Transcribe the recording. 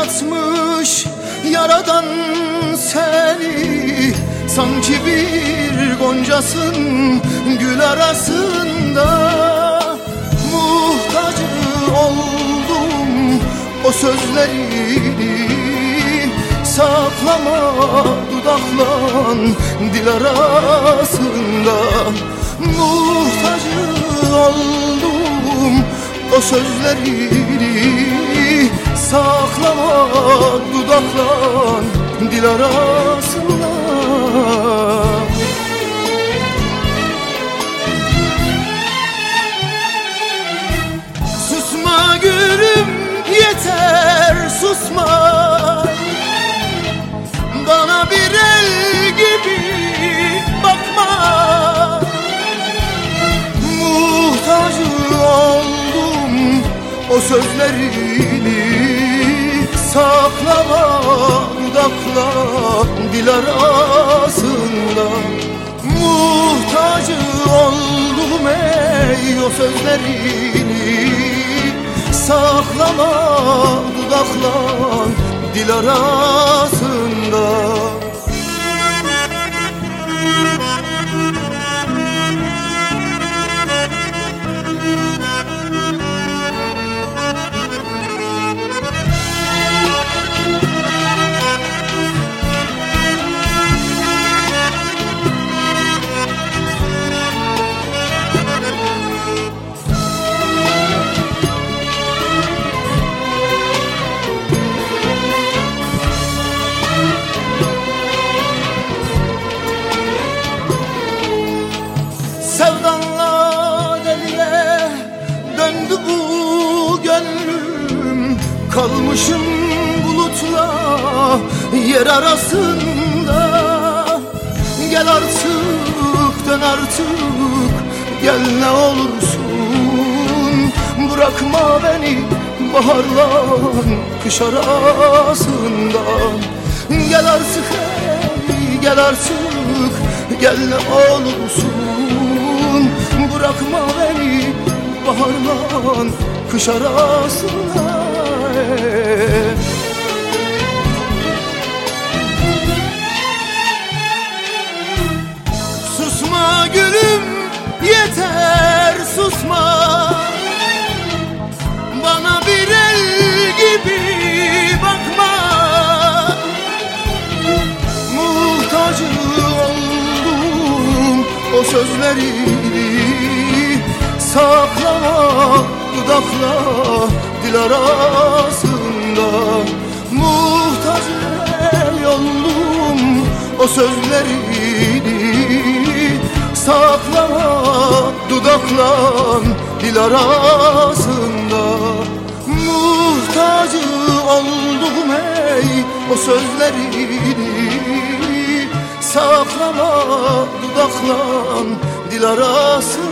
yaratmış yaradan seni. Sanki bir goncasın gül arasında. Muhtacı oldum o sözlerini Saklama dudaklan dil arasında. Muhtacı oldum o sözlerini Saklama dudaklan dil arasında. Susma gülüm yeter susma sözlerini Saklama dudakla dil arasında. Muhtacı oldum ey o sözlerini Saklama dudakla dil arasında Kalmışım bulutla yer arasında. Gel artık dön artık gel ne olursun. Bırakma beni baharla kış arasında. Gel artık hey gel artık gel ne olursun. Bırakma beni baharla kış arasında Susma gülüm yeter susma. Bana bir el gibi bakma. Muhtacı oldum o sözlerini Saklama dudakla dil arasında. Muhtacı el oldum o sözlerini Saklama dudakla dil arasında. Muhtacı oldum ey o sözlerini Saklama dudakla dil arasında